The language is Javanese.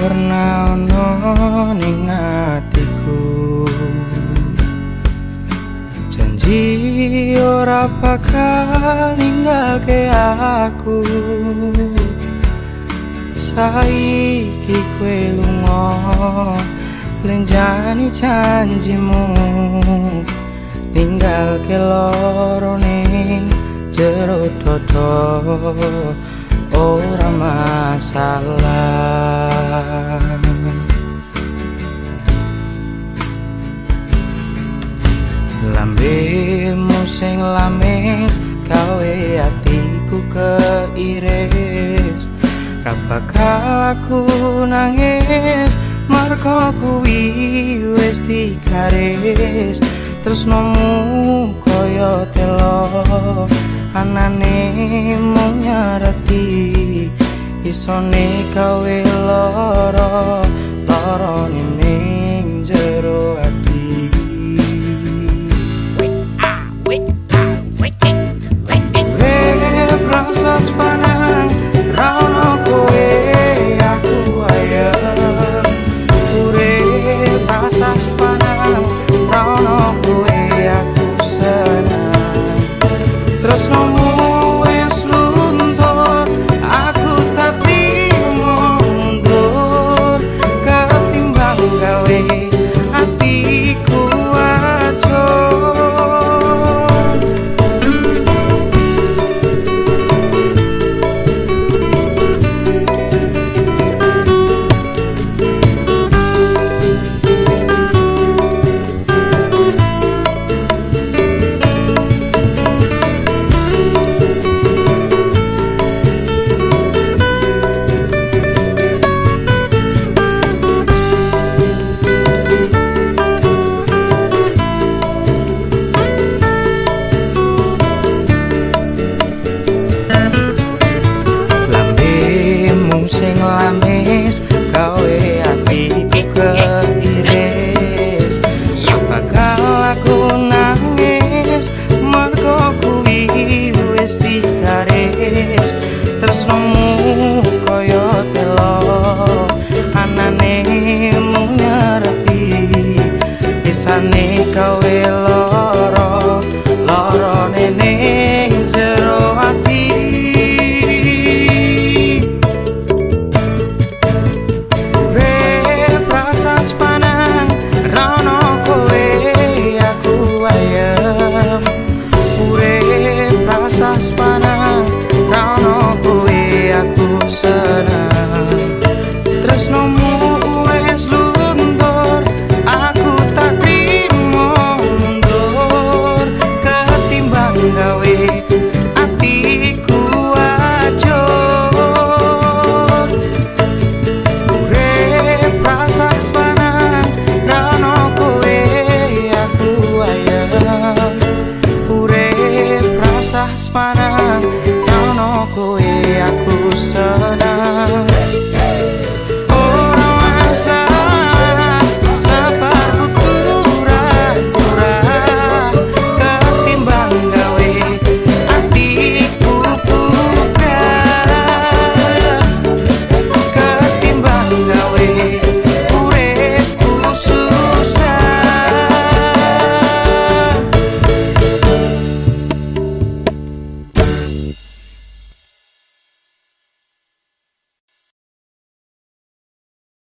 pernah ono ning bakal ninggalke aku? Saiki kowe lunga lenjani janjimu. Tinggal ke loro ning jero dodo ora masalah lambemu sing lames gawe atiku keiris. Bakal aku nangis marko kuwi wis dikaris terus nomu koyo telo anane mung nyarati isone gawe loro rasane kowe para